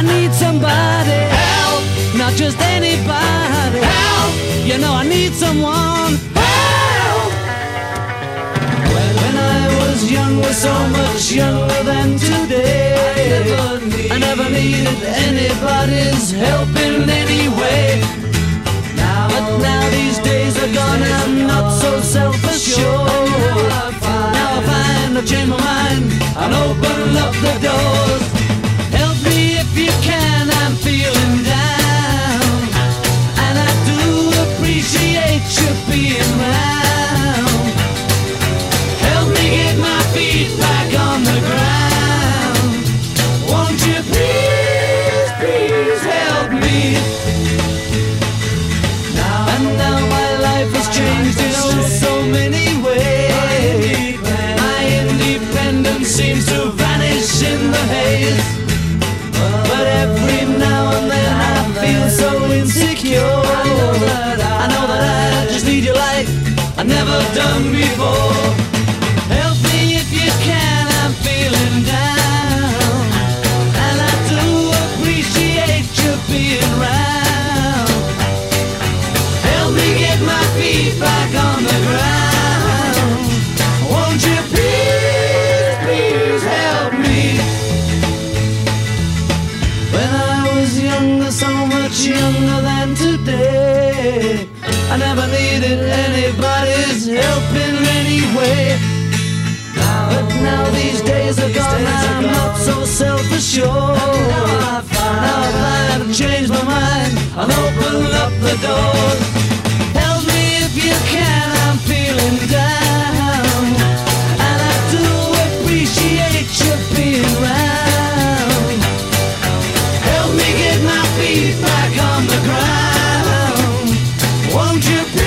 I need somebody help, not just anybody help. You know I need someone help. When, when I was young, was so much younger than today. I never, needed anybody's help in any way. Now, but now these days are gone, I'm not so self-assured. Now I find I've changed my mind and open up the doors. Seems to vanish in the haze. But every now and then I feel so insecure. I know that I just need you like I've never done before. Was younger, so much younger than today, I never needed anybody's help in any way. But now these days are gone, I'm not so self-assured. Now I I've changed my mind and open up the doors. Help me if you can, I'm feeling down. On the ground. Won't you